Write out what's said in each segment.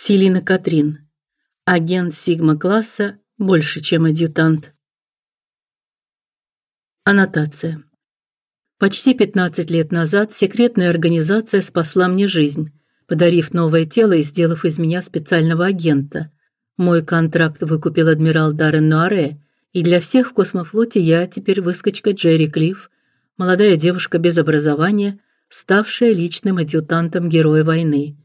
Селина Катрин. Агент Сигма-класса больше, чем адъютант. Аннотация. Почти 15 лет назад секретная организация спасла мне жизнь, подарив новое тело и сделав из меня специального агента. Мой контракт выкупил адмирал Даррен Нуаре, и для всех в космофлоте я теперь выскочка Джерри Клифф, молодая девушка без образования, ставшая личным адъютантом героя войны.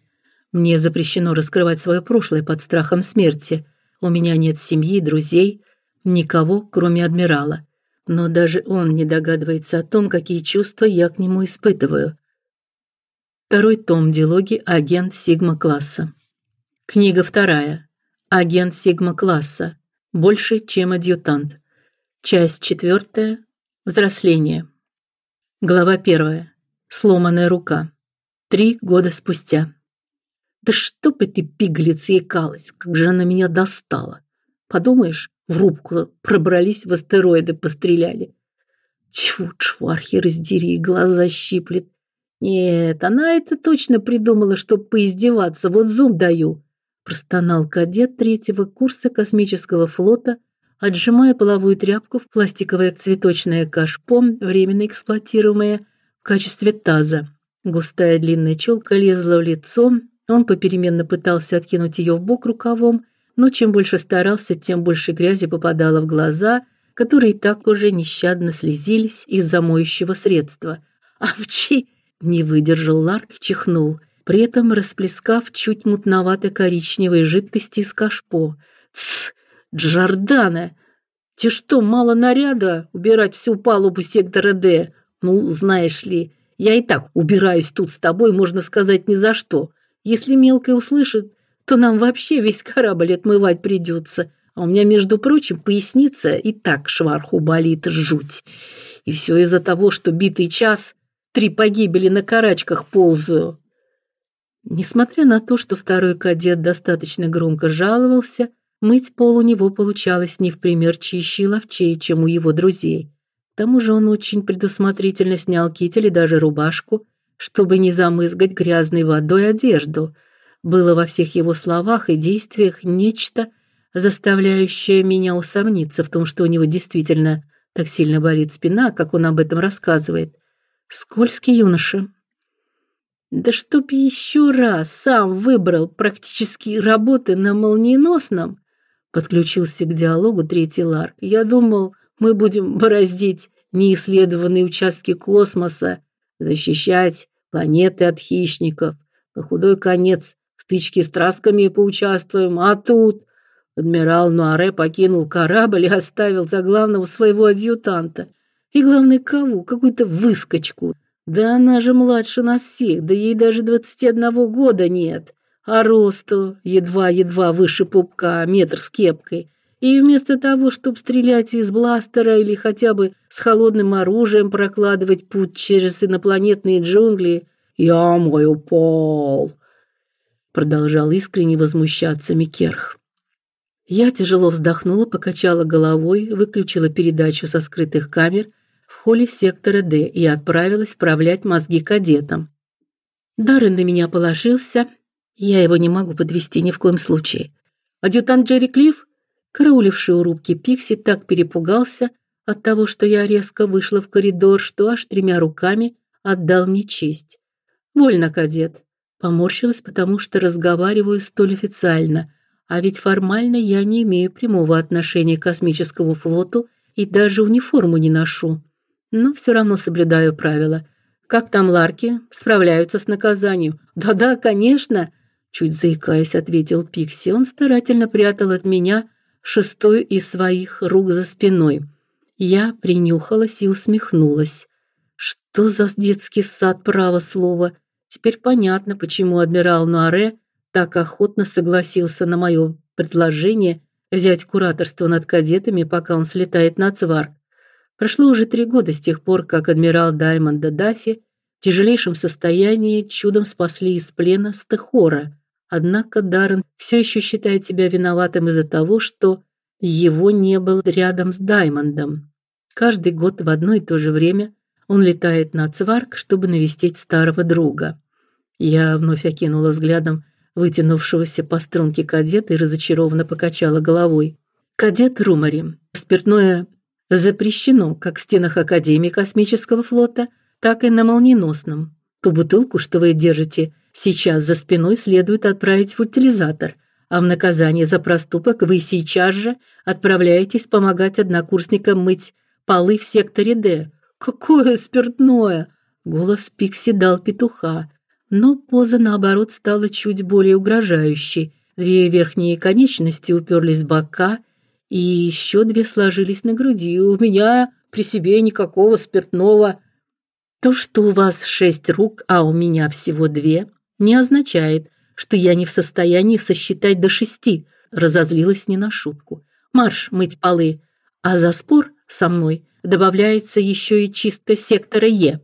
Мне запрещено раскрывать свое прошлое под страхом смерти. У меня нет семьи, друзей, никого, кроме адмирала. Но даже он не догадывается о том, какие чувства я к нему испытываю. Второй том диалоги Агент Сигма-класса. Книга вторая. Агент Сигма-класса. Больше, чем адъютант. Часть четвертая. Взросление. Глава первая. Сломанная рука. Три года спустя. Да чтоб эти пигалицы икалась, как же она меня достала. Подумаешь, в рубку пробрались, в астероиды постреляли. Чего, чвархи, раздери, глаза щиплет. Нет, она это точно придумала, чтобы поиздеваться. Вот зуб даю. Простонал кадет третьего курса космического флота, отжимая половую тряпку в пластиковое цветочное кашпо, временно эксплуатируемое в качестве таза. Густая длинная челка лезла в лицо, он попеременно пытался откинуть ее в бок рукавом, но чем больше старался, тем больше грязи попадало в глаза, которые и так уже нещадно слезились из-за моющего средства. «Авчи!» — не выдержал Ларк чихнул, при этом расплескав чуть мутновато-коричневой жидкости из кашпо. «Тсс! Джордана! Тебе что, мало наряда убирать всю палубу сектора Д? Ну, знаешь ли, я и так убираюсь тут с тобой, можно сказать, ни за что. Если мелкая услышит, то нам вообще весь корабль отмывать придется. А у меня, между прочим, поясница и так шварху болит жуть. И все из-за того, что битый час три погибели на карачках ползаю. Несмотря на то, что второй кадет достаточно громко жаловался, мыть пол у него получалось не в пример чище и ловчее, чем у его друзей. К тому же он очень предусмотрительно снял китель и даже рубашку, чтобы не замызгать грязной водой одежду. Было во всех его словах и действиях нечто, заставляющее меня усомниться в том, что у него действительно так сильно болит спина, как он об этом рассказывает. Скользкий юноша. Да чтоб еще раз сам выбрал практически работы на молниеносном, подключился к диалогу третий Ларк. Я думал, мы будем бороздить неисследованные участки космоса, защищать планеты от хищников. На худой конец стычки с трасками поучаствуем, а тут адмирал Нуаре покинул корабль и оставил за главного своего адъютанта. И главный кого? Какую-то выскочку. Да она же младше нас всех, да ей даже двадцати одного года нет. А росту едва-едва выше пупка, метр с кепкой. И вместо того, чтобы стрелять из бластера или хотя бы с холодным оружием прокладывать путь через инопланетные джунгли, я мой пол, продолжал искренне возмущаться Микерх. Я тяжело вздохнула, покачала головой, выключила передачу со скрытых камер в холле сектора Д и отправилась вправлять мозги кадетам. Даррен на меня положился, я его не могу подвести ни в коем случае. Адъютант Джерри Клифф Карауливший у рубки Пикси так перепугался от того, что я резко вышла в коридор, что аж тремя руками отдал мне честь. Вольно, кадет. Поморщилась, потому что разговариваю столь официально, а ведь формально я не имею прямого отношения к космическому флоту и даже униформу не ношу. Но все равно соблюдаю правила. Как там ларки справляются с наказанием? Да-да, конечно, чуть заикаясь, ответил Пикси. Он старательно прятал от меня шестой из своих рук за спиной. Я принюхалась и усмехнулась. Что за детский сад, право слово. Теперь понятно, почему адмирал Нуаре так охотно согласился на мое предложение взять кураторство над кадетами, пока он слетает на Цварк. Прошло уже три года с тех пор, как адмирал Даймонд Даффи в тяжелейшем состоянии чудом спасли из плена Стехора, Однако Даррен все еще считает себя виноватым из-за того, что его не было рядом с Даймондом. Каждый год в одно и то же время он летает на Цварк, чтобы навестить старого друга. Я вновь окинула взглядом вытянувшегося по струнке кадета и разочарованно покачала головой. Кадет Румари. Спиртное запрещено как в стенах Академии космического флота, так и на молниеносном. Ту бутылку, что вы держите сейчас за спиной, следует отправить в утилизатор, а в наказание за проступок вы сейчас же отправляетесь помогать однокурсникам мыть полы в секторе Д. Какое спиртное! Голос Пикси дал петуха, но поза наоборот стала чуть более угрожающей. Две верхние конечности уперлись в бока, и еще две сложились на груди. У меня при себе никакого спиртного. То, что у вас шесть рук, а у меня всего две, не означает, что я не в состоянии сосчитать до шести. Разозлилась не на шутку. Марш мыть полы, а за спор со мной добавляется еще и чистка сектора Е.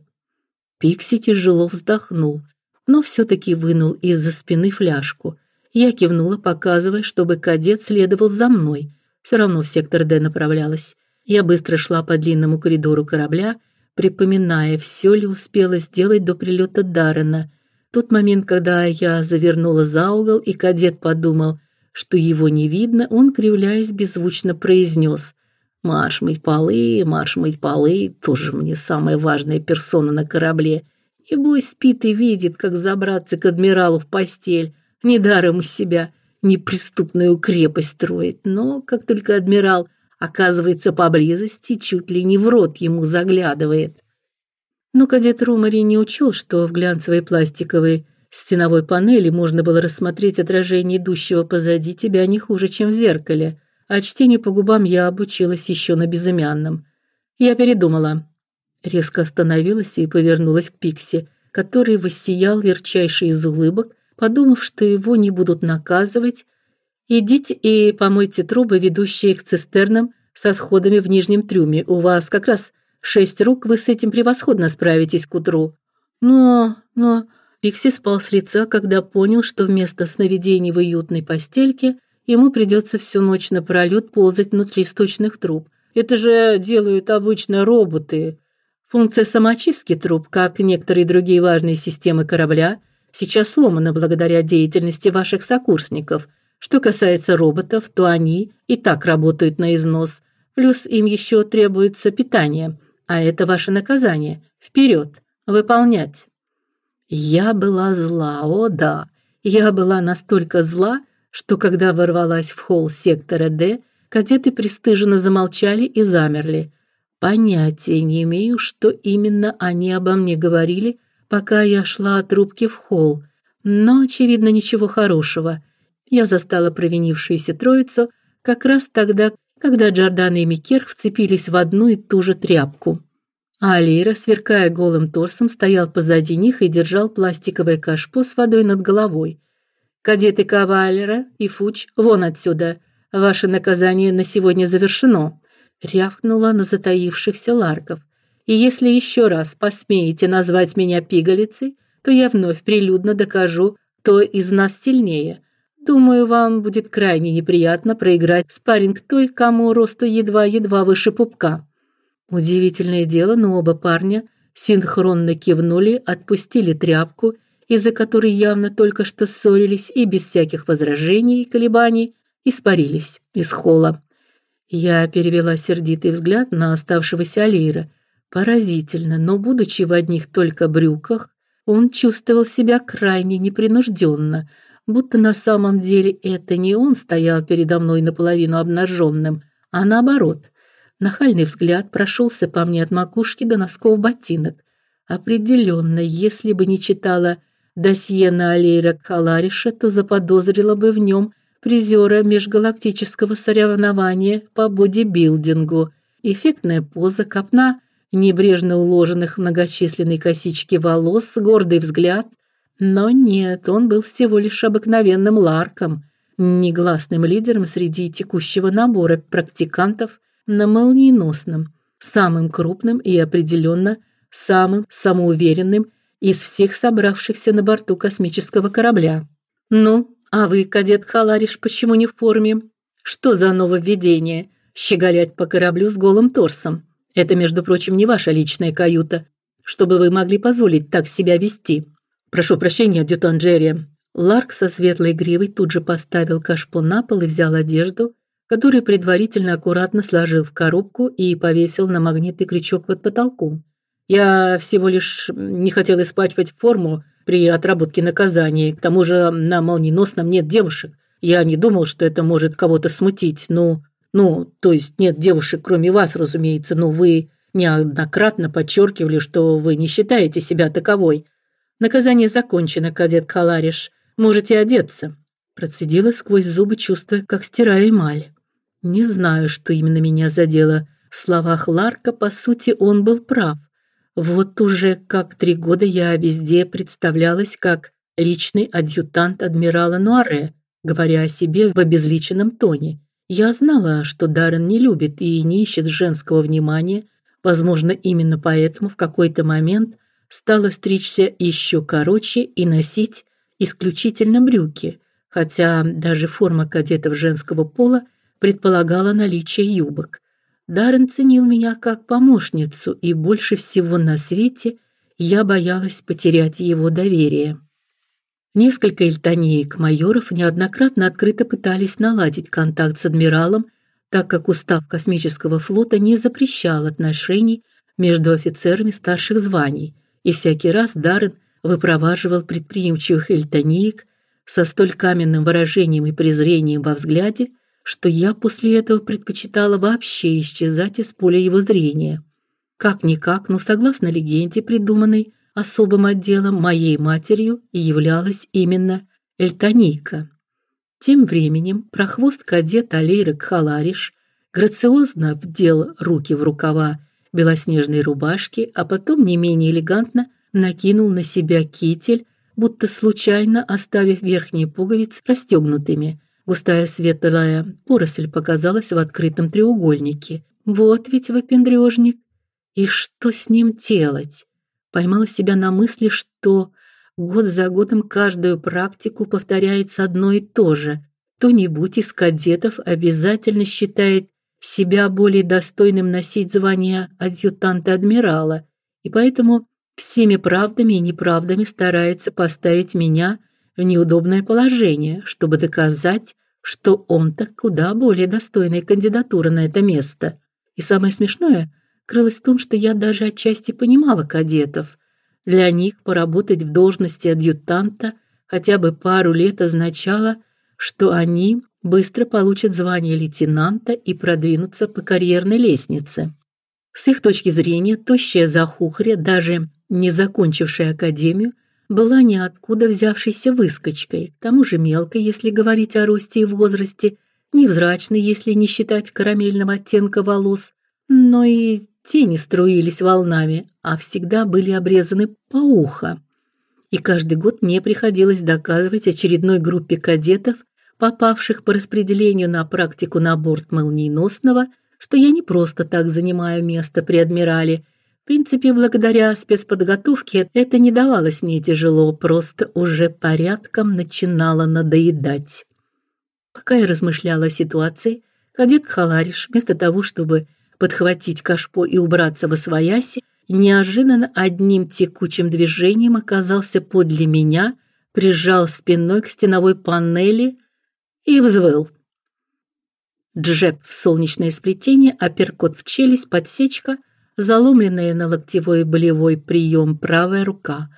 Пикси тяжело вздохнул, но все таки вынул из-за спины фляжку. Я кивнула, показывая, чтобы кадет следовал за мной. Все равно в сектор Д направлялась. Я быстро шла по длинному коридору корабля, припоминая, все ли успела сделать до прилета Даррена. Тот момент, когда я завернула за угол, и кадет подумал, что его не видно, он, кривляясь, беззвучно произнес: Марш мыть полы, марш мыть полы, тоже мне самая важная персона на корабле. Небось спит и видит, как забраться к адмиралу в постель. Недаром из себя неприступную крепость строит. Но как только адмирал оказывается поблизости, чуть ли не в рот ему заглядывает. Но кадет Румари не учел, что в глянцевой пластиковой стеновой панели можно было рассмотреть отражение идущего позади тебя не хуже, чем в зеркале а чтению по губам я обучилась еще на безымянном. Я передумала. Резко остановилась и повернулась к Пикси, который воссиял ярчайший из улыбок, подумав, что его не будут наказывать. Идите и помойте трубы, ведущие к цистернам со сходами в нижнем трюме. У вас как раз шесть рук, вы с этим превосходно справитесь к утру. Но, но Пикси спал с лица, когда понял, что вместо сновидений в уютной постельке – ему придется всю ночь напролёт ползать внутри сточных труб. Это же делают обычно роботы. Функция самоочистки труб, как некоторые другие важные системы корабля, сейчас сломана благодаря деятельности ваших сокурсников. Что касается роботов, то они и так работают на износ. Плюс им еще требуется питание, а это ваше наказание. Вперед, выполнять. Я была зла, о да. Я была настолько зла, что когда ворвалась в холл сектора Д, кадеты пристыженно замолчали и замерли. Понятия не имею, что именно они обо мне говорили, пока я шла от рубки в холл, но очевидно ничего хорошего. Я застала провинившуюся троицу как раз тогда, когда Джордан и Микер вцепились в одну и ту же тряпку. А Алира, сверкая голым торсом, стоял позади них и держал пластиковое кашпо с водой над головой. Кадеты Кавалера и Фуч, вон отсюда. Ваше наказание на сегодня завершено, рявкнула на затаившихся ларков. И если еще раз посмеете назвать меня пигалицей, то я вновь прилюдно докажу, кто из нас сильнее. Думаю, вам будет крайне неприятно проиграть спарринг той, кому росту едва-едва выше пупка. Удивительное дело, но оба парня синхронно кивнули, отпустили тряпку из-за которой явно только что ссорились и без всяких возражений и колебаний испарились из холла. Я перевела сердитый взгляд на оставшегося Алира. Поразительно, но будучи в одних только брюках, он чувствовал себя крайне непринужденно, будто на самом деле это не он стоял передо мной наполовину обнаженным, а наоборот. Нахальный взгляд прошелся по мне от макушки до носков ботинок. Определенно, если бы не читала досье на Алейра Калариша, то заподозрила бы в нем призера межгалактического соревнования по бодибилдингу. Эффектная поза, копна небрежно уложенных в многочисленные косички волос, гордый взгляд. Но нет, он был всего лишь обыкновенным ларком, негласным лидером среди текущего набора практикантов на молниеносном, самым крупным и определенно самым самоуверенным из всех собравшихся на борту космического корабля. Ну, а вы, кадет Халариш, почему не в форме? Что за нововведение? Щеголять по кораблю с голым торсом. Это, между прочим, не ваша личная каюта, чтобы вы могли позволить так себя вести. Прошу прощения, адъютант Джерри. Ларк со светлой гривой тут же поставил кашпо на пол и взял одежду, которую предварительно аккуратно сложил в коробку и повесил на магнитный крючок под потолком. Я всего лишь не хотел испачкать форму при отработке наказания. К тому же на молниеносном нет девушек. Я не думал, что это может кого-то смутить. Ну, ну, то есть нет девушек, кроме вас, разумеется, но вы неоднократно подчеркивали, что вы не считаете себя таковой. Наказание закончено, кадет Калариш. Можете одеться. Процедила сквозь зубы, чувствуя, как стираю эмаль. Не знаю, что именно меня задело. В словах Ларка, по сути, он был прав. Вот уже как три года я везде представлялась как личный адъютант адмирала Нуаре, говоря о себе в обезличенном тоне. Я знала, что Даррен не любит и не ищет женского внимания, возможно, именно поэтому в какой-то момент стала стричься еще короче и носить исключительно брюки, хотя даже форма кадетов женского пола предполагала наличие юбок. Даррен ценил меня как помощницу, и больше всего на свете я боялась потерять его доверие. Несколько эльтонеек майоров неоднократно открыто пытались наладить контакт с адмиралом, так как устав космического флота не запрещал отношений между офицерами старших званий, и всякий раз Даррен выпроваживал предприимчивых эльтонеек со столь каменным выражением и презрением во взгляде, что я после этого предпочитала вообще исчезать из поля его зрения. Как никак, но согласно легенде, придуманной особым отделом, моей матерью являлась именно Эльтоника. Тем временем прохвост кадет Алейра Кхалариш грациозно вдел руки в рукава белоснежной рубашки, а потом не менее элегантно накинул на себя китель, будто случайно оставив верхние пуговицы расстегнутыми – Густая светлая поросль показалась в открытом треугольнике. Вот ведь выпендрежник. И что с ним делать? Поймала себя на мысли, что год за годом каждую практику повторяется одно и то же. Кто-нибудь из кадетов обязательно считает себя более достойным носить звание адъютанта адмирала, и поэтому всеми правдами и неправдами старается поставить меня в неудобное положение, чтобы доказать, что он-то куда более достойная кандидатура на это место. И самое смешное крылось в том, что я даже отчасти понимала кадетов. Для них поработать в должности адъютанта хотя бы пару лет означало, что они быстро получат звание лейтенанта и продвинутся по карьерной лестнице. С их точки зрения, тощая захухря, даже не закончившая академию, была ниоткуда взявшейся выскочкой, к тому же мелкой, если говорить о росте и возрасте, невзрачной, если не считать карамельного оттенка волос, но и тени струились волнами, а всегда были обрезаны по ухо. И каждый год мне приходилось доказывать очередной группе кадетов, попавших по распределению на практику на борт молниеносного, что я не просто так занимаю место при адмирале, принципе, благодаря спецподготовке это не давалось мне тяжело, просто уже порядком начинало надоедать. Пока я размышляла о ситуации, кадет Халариш, вместо того, чтобы подхватить кашпо и убраться во свояси, неожиданно одним текучим движением оказался подле меня, прижал спиной к стеновой панели и взвыл. Джеб в солнечное сплетение, апперкот в челюсть, подсечка — заломленная на локтевой болевой прием правая рука.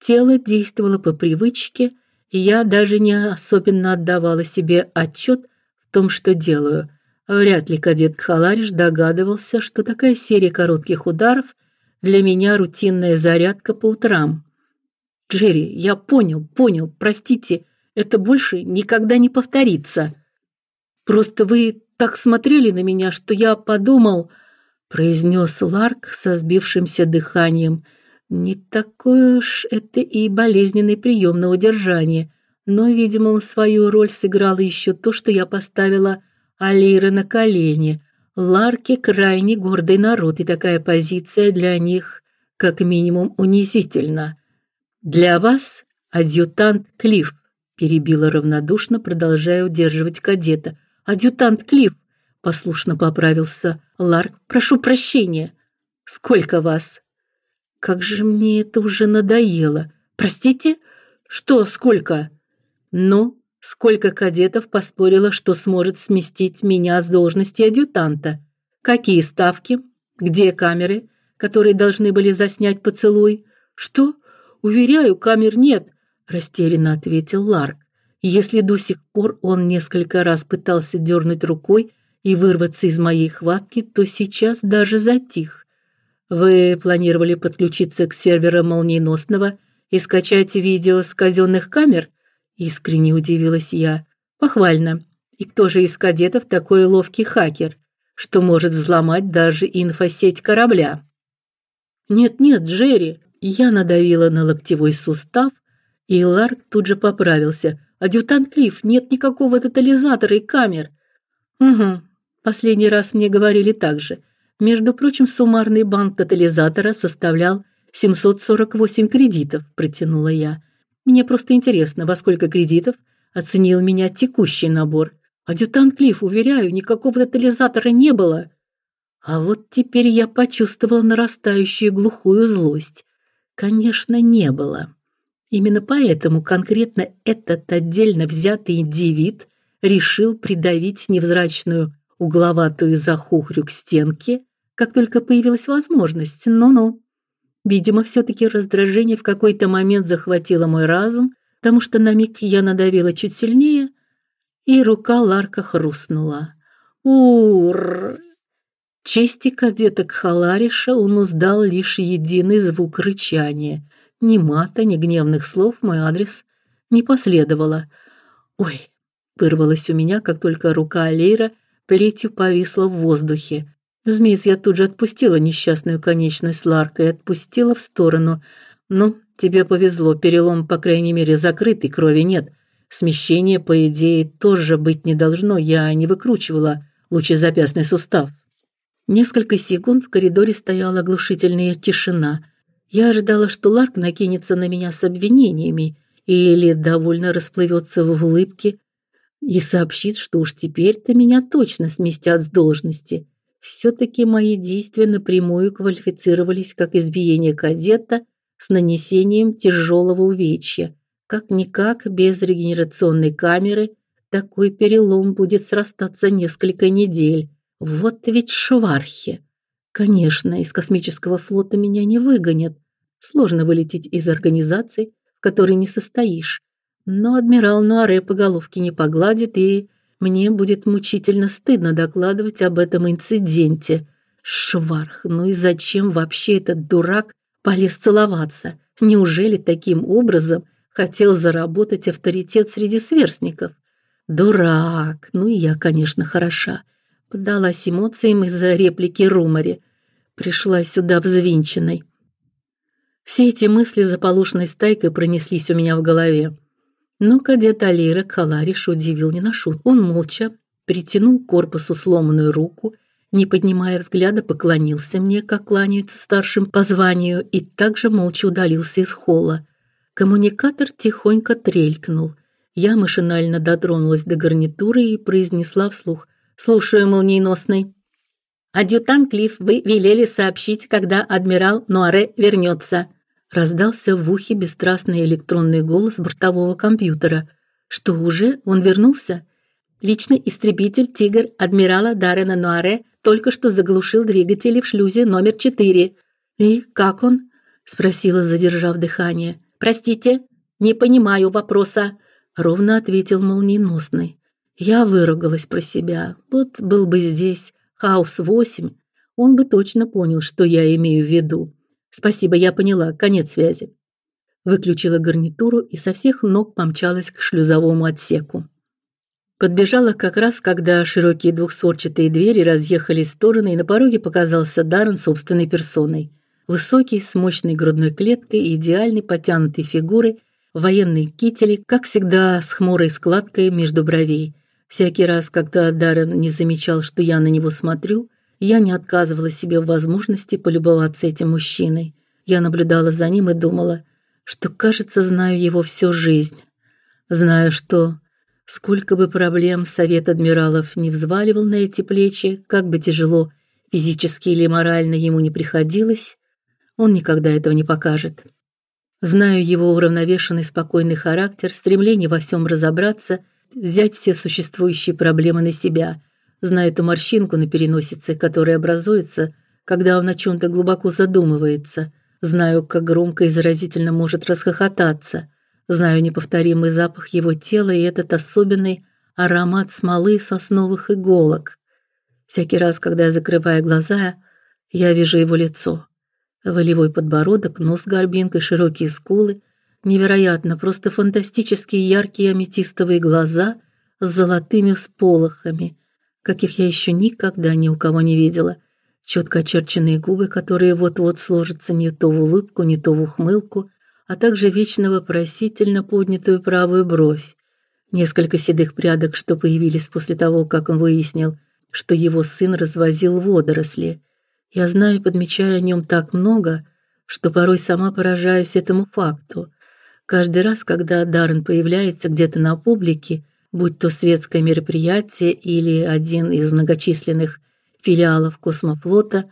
Тело действовало по привычке, и я даже не особенно отдавала себе отчет в том, что делаю. Вряд ли кадет Халариш догадывался, что такая серия коротких ударов для меня рутинная зарядка по утрам. Джерри, я понял, понял. Простите, это больше никогда не повторится. Просто вы так смотрели на меня, что я подумал, произнес Ларк со сбившимся дыханием. Не такой уж это и болезненный прием на удержание, но, видимо, свою роль сыграло еще то, что я поставила Алира на колени. Ларки крайне гордый народ, и такая позиция для них как минимум унизительна. Для вас адъютант Клифф перебила равнодушно, продолжая удерживать кадета. Адъютант Клифф послушно поправился Ларк. Прошу прощения. Сколько вас? Как же мне это уже надоело. Простите? Что, сколько? Но сколько кадетов поспорило, что сможет сместить меня с должности адъютанта? Какие ставки? Где камеры, которые должны были заснять поцелуй? Что? Уверяю, камер нет, растерянно ответил Ларк. Если до сих пор он несколько раз пытался дернуть рукой и вырваться из моей хватки, то сейчас даже затих. Вы планировали подключиться к серверам молниеносного и скачать видео с казенных камер? Искренне удивилась я. Похвально. И кто же из кадетов такой ловкий хакер, что может взломать даже инфосеть корабля? Нет-нет, Джерри, я надавила на локтевой сустав, и Ларк тут же поправился. Адъютант Клифф, нет никакого тотализатора и камер. Угу. Последний раз мне говорили так же. Между прочим, суммарный банк тотализатора составлял 748 кредитов, протянула я. Мне просто интересно, во сколько кредитов оценил меня текущий набор. Адъютант Клифф, уверяю, никакого тотализатора не было. А вот теперь я почувствовала нарастающую глухую злость. Конечно, не было. Именно поэтому конкретно этот отдельно взятый индивид решил придавить невзрачную угловатую захухрю к стенке, как только появилась возможность. Ну-ну. Видимо, все таки раздражение в какой-то момент захватило мой разум, потому что на миг я надавила чуть сильнее, и рука Ларка хрустнула. Ур! Чести кадета Кхалариша он узнал лишь единый звук рычания. Ни мата, ни гневных слов мой адрес не последовало. Ой, вырвалось у меня, как только рука Алейра плетью повисла в воздухе. Змеис я тут же отпустила несчастную конечность Ларка и отпустила в сторону. Ну, тебе повезло, перелом, по крайней мере, закрытый, крови нет. Смещение, по идее, тоже быть не должно. Я не выкручивала лучезапястный сустав. Несколько секунд в коридоре стояла оглушительная тишина. Я ожидала, что Ларк накинется на меня с обвинениями или довольно расплывется в улыбке и сообщит, что уж теперь-то меня точно сместят с должности все таки мои действия напрямую квалифицировались как избиение кадета с нанесением тяжелого увечья. Как никак без регенерационной камеры такой перелом будет срастаться несколько недель. Вот ведь швархи. Конечно, из космического флота меня не выгонят. Сложно вылететь из организации, в которой не состоишь. Но адмирал Нуаре по головке не погладит и мне будет мучительно стыдно докладывать об этом инциденте. Шварх, ну и зачем вообще этот дурак полез целоваться? Неужели таким образом хотел заработать авторитет среди сверстников? Дурак. Ну и я, конечно, хороша. Поддалась эмоциям из-за реплики Румари. Пришла сюда взвинченной. Все эти мысли заполошной стайкой пронеслись у меня в голове. Но кадет Алира Калариш удивил не на шутку. Он молча притянул к корпусу сломанную руку, не поднимая взгляда, поклонился мне, как кланяются старшим по званию, и также молча удалился из холла. Коммуникатор тихонько трелькнул. Я машинально дотронулась до гарнитуры и произнесла вслух: "Слушаю, молниеносный. Адъютант Клифф, вы велели сообщить, когда адмирал Нуаре вернется раздался в ухе бесстрастный электронный голос бортового компьютера. Что уже? Он вернулся? Личный истребитель Тигр адмирала Дарена Нуаре только что заглушил двигатели в шлюзе номер 4. И как он? спросила, задержав дыхание. Простите, не понимаю вопроса, ровно ответил молниеносный. Я выругалась про себя. Вот был бы здесь Хаус 8, он бы точно понял, что я имею в виду. Спасибо, я поняла. Конец связи. Выключила гарнитуру и со всех ног помчалась к шлюзовому отсеку. Подбежала как раз, когда широкие двухстворчатые двери разъехались в стороны, и на пороге показался Даррен собственной персоной. Высокий, с мощной грудной клеткой и идеальной потянутой фигурой, в военной кителе, как всегда, с хмурой складкой между бровей. Всякий раз, когда Даррен не замечал, что я на него смотрю, я не отказывала себе в возможности полюбоваться этим мужчиной. Я наблюдала за ним и думала, что, кажется, знаю его всю жизнь. Знаю, что сколько бы проблем совет адмиралов не взваливал на эти плечи, как бы тяжело физически или морально ему не приходилось, он никогда этого не покажет. Знаю его уравновешенный, спокойный характер, стремление во всем разобраться, взять все существующие проблемы на себя. Знаю эту морщинку на переносице, которая образуется, когда он о чем то глубоко задумывается. Знаю, как громко и заразительно может расхохотаться. Знаю неповторимый запах его тела и этот особенный аромат смолы сосновых иголок. Всякий раз, когда я закрываю глаза, я вижу его лицо. Волевой подбородок, нос с горбинкой, широкие скулы, невероятно, просто фантастически яркие аметистовые глаза с золотыми всполохами, каких я еще никогда ни у кого не видела. Четко очерченные губы, которые вот-вот сложатся не то в улыбку, не то в ухмылку, а также вечно вопросительно поднятую правую бровь. Несколько седых прядок, что появились после того, как он выяснил, что его сын развозил водоросли. Я знаю и подмечаю о нем так много, что порой сама поражаюсь этому факту. Каждый раз, когда Даррен появляется где-то на публике, будь то светское мероприятие или один из многочисленных филиалов Космофлота,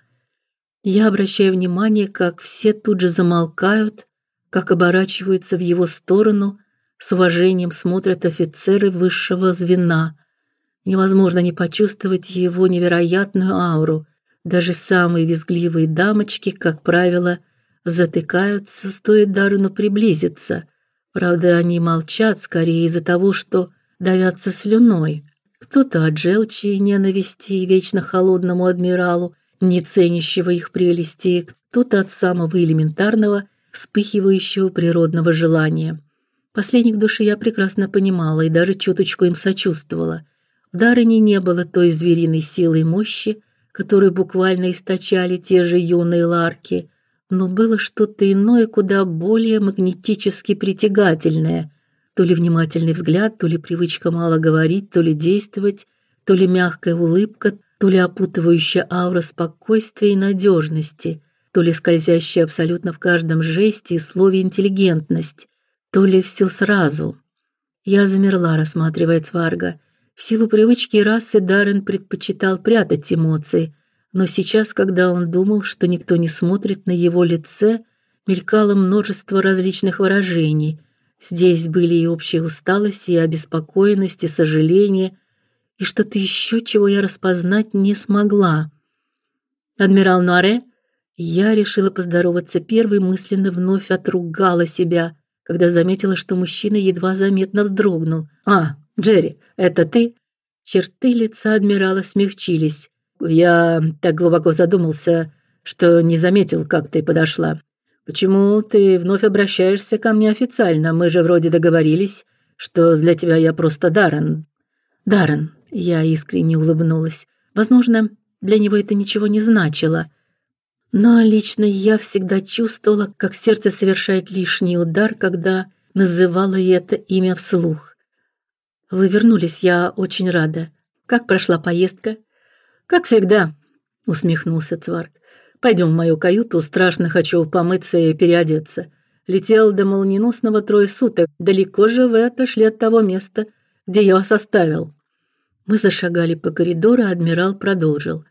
я обращаю внимание, как все тут же замолкают, как оборачиваются в его сторону, с уважением смотрят офицеры высшего звена. Невозможно не почувствовать его невероятную ауру. Даже самые визгливые дамочки, как правило, затыкаются, стоит Дарину приблизиться. Правда, они молчат скорее из-за того, что давятся слюной. Кто-то от желчи и ненависти вечно холодному адмиралу, не ценящего их прелести, кто-то от самого элементарного, вспыхивающего природного желания. Последних души я прекрасно понимала и даже чуточку им сочувствовала. В Дарыне не было той звериной силы и мощи, которую буквально источали те же юные ларки, но было что-то иное, куда более магнетически притягательное. То ли внимательный взгляд, то ли привычка мало говорить, то ли действовать, то ли мягкая улыбка, то ли опутывающая аура спокойствия и надежности, то ли скользящая абсолютно в каждом жесте и слове интеллигентность, то ли все сразу. Я замерла, рассматривая Цварга. В силу привычки расы Даррен предпочитал прятать эмоции, но сейчас, когда он думал, что никто не смотрит на его лице, мелькало множество различных выражений. Здесь были и общая усталость, и обеспокоенность, и сожаление, и что-то еще, чего я распознать не смогла. Адмирал Нуаре, я решила поздороваться первой, мысленно вновь отругала себя, когда заметила, что мужчина едва заметно вздрогнул. А, Джерри, это ты? Черты лица адмирала смягчились. Я так глубоко задумался, что не заметил, как ты подошла. Почему ты вновь обращаешься ко мне официально? Мы же вроде договорились, что для тебя я просто Даррен. Даррен, я искренне улыбнулась. Возможно, для него это ничего не значило. Но лично я всегда чувствовала, как сердце совершает лишний удар, когда называла это имя вслух. Вы вернулись, я очень рада. Как прошла поездка? Как всегда, усмехнулся Цварк. Пойдем в мою каюту, страшно хочу помыться и переодеться. Летел до молниеносного трое суток. Далеко же вы отошли от того места, где я вас оставил. Мы зашагали по коридору, а адмирал продолжил.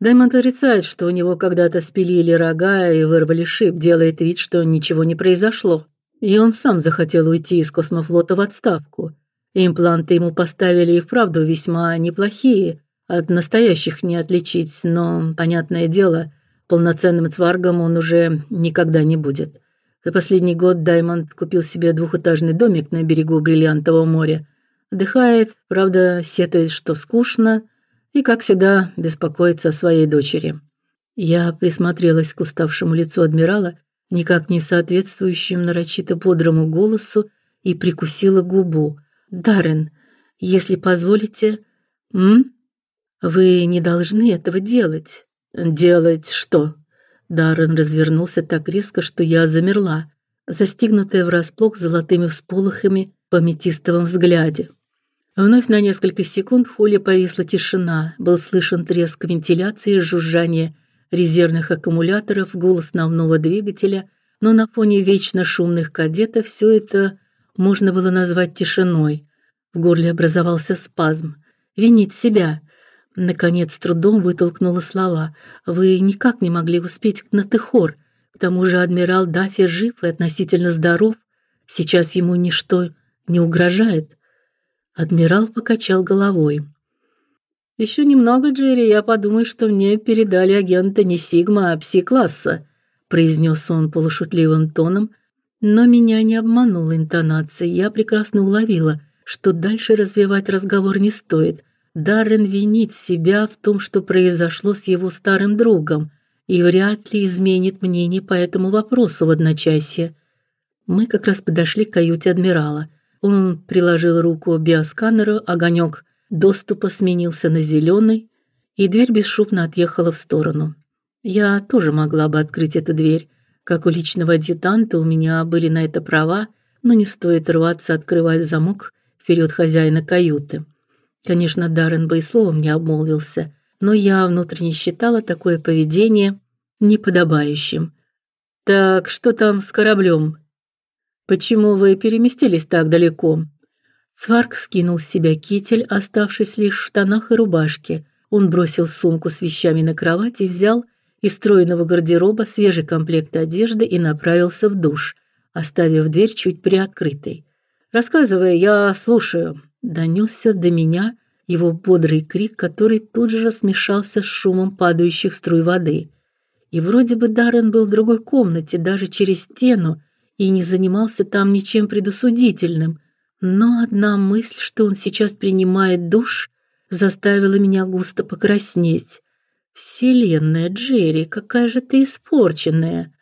Даймонд отрицает, что у него когда-то спилили рога и вырвали шип, делает вид, что ничего не произошло. И он сам захотел уйти из космофлота в отставку. Импланты ему поставили и вправду весьма неплохие, от настоящих не отличить, но, понятное дело, полноценным цваргом он уже никогда не будет. За последний год Даймонд купил себе двухэтажный домик на берегу Бриллиантового моря. Отдыхает, правда, сетует, что скучно, и, как всегда, беспокоится о своей дочери. Я присмотрелась к уставшему лицу адмирала, никак не соответствующему нарочито бодрому голосу, и прикусила губу. Даррен, если позволите, м? Вы не должны этого делать. Делать что? Даррен развернулся так резко, что я замерла, застигнутая врасплох золотыми всполохами по метистовом взгляде. Вновь на несколько секунд в холле повисла тишина. Был слышен треск вентиляции, жужжание резервных аккумуляторов, гул основного двигателя, но на фоне вечно шумных кадетов все это можно было назвать тишиной. В горле образовался спазм. Винить себя. Наконец, с трудом вытолкнула слова. Вы никак не могли успеть на Техор. К тому же адмирал Даффи жив и относительно здоров. Сейчас ему ничто не угрожает. Адмирал покачал головой. Еще немного, Джерри, я подумаю, что мне передали агента не Сигма, а Пси-класса, произнес он полушутливым тоном, но меня не обманула интонация. Я прекрасно уловила, что дальше развивать разговор не стоит. Даррен винит себя в том, что произошло с его старым другом, и вряд ли изменит мнение по этому вопросу в одночасье. Мы как раз подошли к каюте адмирала. Он приложил руку к биосканеру, огонек доступа сменился на зеленый, и дверь бесшумно отъехала в сторону. Я тоже могла бы открыть эту дверь, как у личного адъютанта у меня были на это права, но не стоит рваться открывать замок вперед хозяина каюты. Конечно, Даррен бы и словом не обмолвился, но я внутренне считала такое поведение неподобающим. Так что там с кораблем? Почему вы переместились так далеко? Цварк скинул с себя китель, оставшись лишь в штанах и рубашке. Он бросил сумку с вещами на кровать и взял из стройного гардероба свежий комплект одежды и направился в душ, оставив дверь чуть приоткрытой. Рассказывая, я слушаю. Донесся до меня его бодрый крик, который тут же смешался с шумом падающих струй воды. И вроде бы Даррен был в другой комнате, даже через стену, и не занимался там ничем предосудительным, но одна мысль, что он сейчас принимает душ, заставила меня густо покраснеть. Вселенная, Джерри, какая же ты испорченная.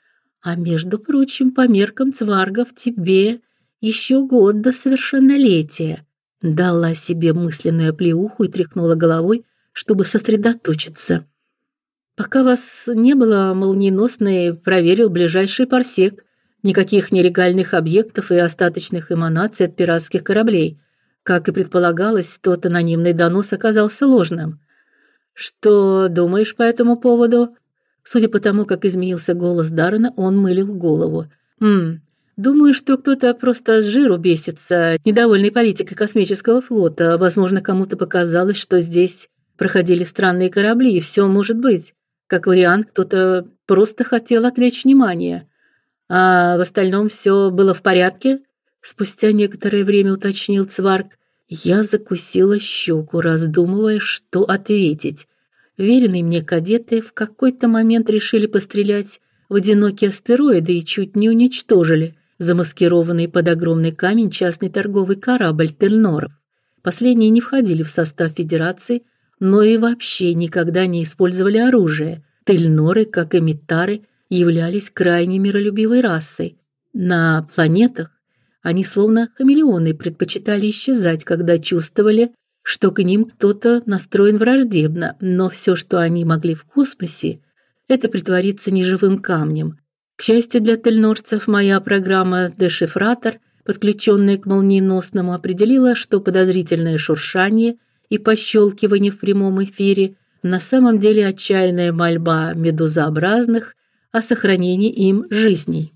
А между прочим, по меркам цваргов тебе еще год до совершеннолетия. Дала себе мысленную оплеуху и тряхнула головой, чтобы сосредоточиться. Пока вас не было, молниеносный проверил ближайший парсек. Никаких нелегальных объектов и остаточных эманаций от пиратских кораблей. Как и предполагалось, тот анонимный донос оказался ложным. Что думаешь по этому поводу? Судя по тому, как изменился голос Даррена, он мылил голову. Хм. Думаю, что кто-то просто с жиру бесится, недовольный политикой космического флота. Возможно, кому-то показалось, что здесь проходили странные корабли, и все может быть. Как вариант, кто-то просто хотел отвлечь внимание. А в остальном все было в порядке? Спустя некоторое время уточнил Цварк. Я закусила щеку, раздумывая, что ответить. Веренные мне кадеты в какой-то момент решили пострелять в одинокие астероиды и чуть не уничтожили замаскированный под огромный камень частный торговый корабль Тельноров. Последние не входили в состав Федерации, но и вообще никогда не использовали оружие. Тельноры, как и Митары, являлись крайне миролюбивой расой. На планетах они словно хамелеоны предпочитали исчезать, когда чувствовали, что к ним кто-то настроен враждебно, но все, что они могли в космосе, это притвориться неживым камнем. К счастью для тельнорцев, моя программа дешифратор, подключенная к молниеносному, определила, что подозрительное шуршание и пощелкивание в прямом эфире на самом деле отчаянная мольба медузообразных о сохранении им жизней.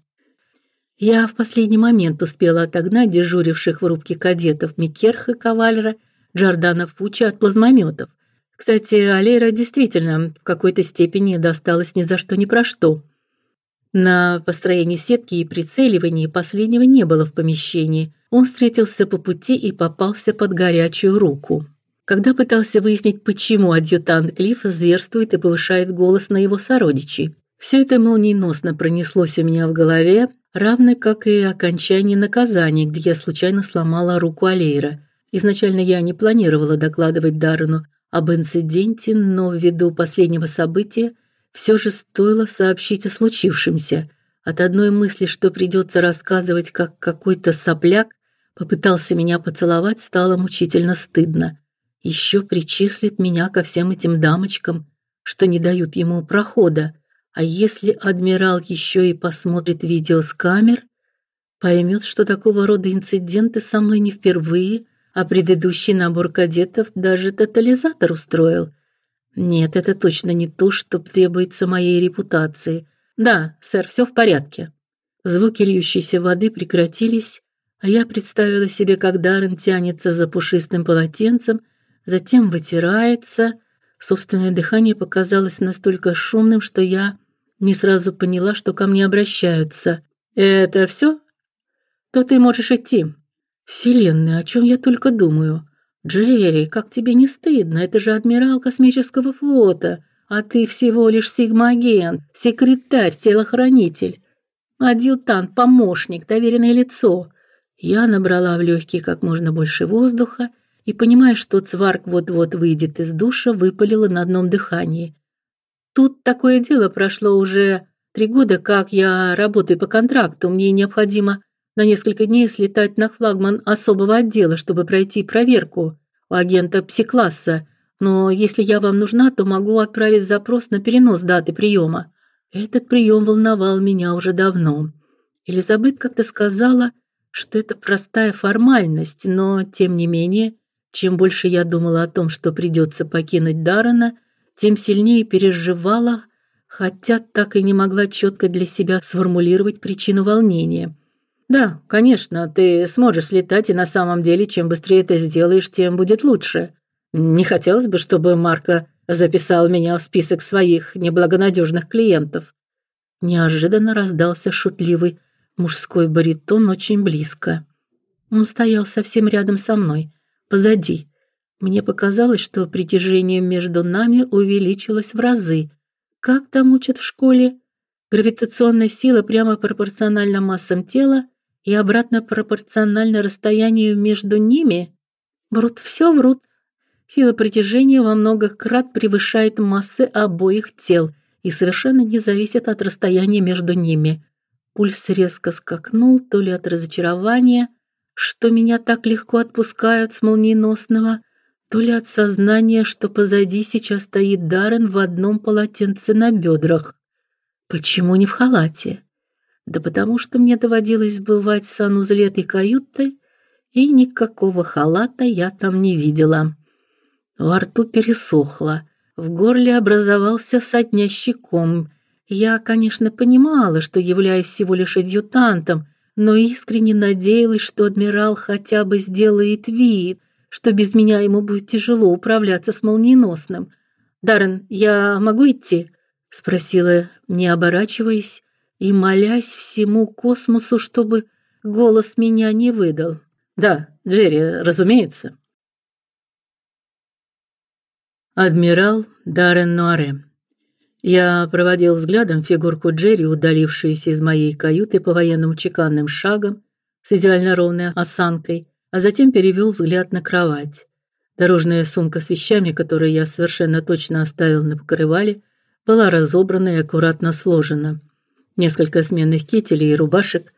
Я в последний момент успела отогнать дежуривших в рубке кадетов Микерха Кавалера, Джордана Фуча от плазмометов. Кстати, Алейра действительно в какой-то степени досталась ни за что ни про что. На построении сетки и прицеливании последнего не было в помещении. Он встретился по пути и попался под горячую руку. Когда пытался выяснить, почему адъютант Клифф зверствует и повышает голос на его сородичей. Все это молниеносно пронеслось у меня в голове, равно как и окончание наказания, где я случайно сломала руку Алейра. Изначально я не планировала докладывать Даррену об инциденте, но ввиду последнего события все же стоило сообщить о случившемся. От одной мысли, что придется рассказывать, как какой-то сопляк попытался меня поцеловать, стало мучительно стыдно. Еще причислит меня ко всем этим дамочкам, что не дают ему прохода. А если адмирал еще и посмотрит видео с камер, поймет, что такого рода инциденты со мной не впервые, а предыдущий набор кадетов даже тотализатор устроил. Нет, это точно не то, что требуется моей репутации. Да, сэр, все в порядке. Звуки льющейся воды прекратились, а я представила себе, как Даррен тянется за пушистым полотенцем, затем вытирается. Собственное дыхание показалось настолько шумным, что я Не сразу поняла, что ко мне обращаются. Это все? То ты можешь идти. Вселенная, о чем я только думаю. Джерри, как тебе не стыдно? Это же адмирал космического флота, а ты всего лишь сигма-агент, секретарь, телохранитель, адъютант, помощник, доверенное лицо. Я набрала в легкие как можно больше воздуха и, понимая, что цварк вот-вот выйдет из душа, выпалила на одном дыхании. Тут такое дело прошло уже три года, как я работаю по контракту. Мне необходимо на несколько дней слетать на флагман особого отдела, чтобы пройти проверку у агента пси-класса. Но если я вам нужна, то могу отправить запрос на перенос даты приема. Этот прием волновал меня уже давно. Элизабет как-то сказала, что это простая формальность, но тем не менее, чем больше я думала о том, что придется покинуть Даррена, тем сильнее переживала, хотя так и не могла четко для себя сформулировать причину волнения. Да, конечно, ты сможешь слетать, и на самом деле, чем быстрее это сделаешь, тем будет лучше. Не хотелось бы, чтобы Марко записал меня в список своих неблагонадежных клиентов. Неожиданно раздался шутливый мужской баритон очень близко. Он стоял совсем рядом со мной, позади. Мне показалось, что притяжение между нами увеличилось в разы. Как там учат в школе? Гравитационная сила прямо пропорциональна массам тела и обратно пропорционально расстоянию между ними? Врут, все врут. Сила притяжения во много крат превышает массы обоих тел и совершенно не зависит от расстояния между ними. Пульс резко скакнул, то ли от разочарования, что меня так легко отпускают с молниеносного, то ли от сознания, что позади сейчас стоит Даррен в одном полотенце на бедрах. Почему не в халате? Да потому что мне доводилось бывать в санузле этой каюты, и никакого халата я там не видела. Во рту пересохло, в горле образовался соднящий ком. Я, конечно, понимала, что являюсь всего лишь адъютантом, но искренне надеялась, что адмирал хотя бы сделает вид, что без меня ему будет тяжело управляться с молниеносным. Даррен, я могу идти? спросила, не оборачиваясь, и молясь всему космосу, чтобы голос меня не выдал. Да, Джерри, разумеется. Адмирал Даррен Нуаре. Я проводил взглядом фигурку Джерри, удалившуюся из моей каюты по военным чеканным шагам с идеально ровной осанкой, а затем перевел взгляд на кровать. Дорожная сумка с вещами, которые я совершенно точно оставил на покрывале, была разобрана и аккуратно сложена. Несколько сменных кителей и рубашек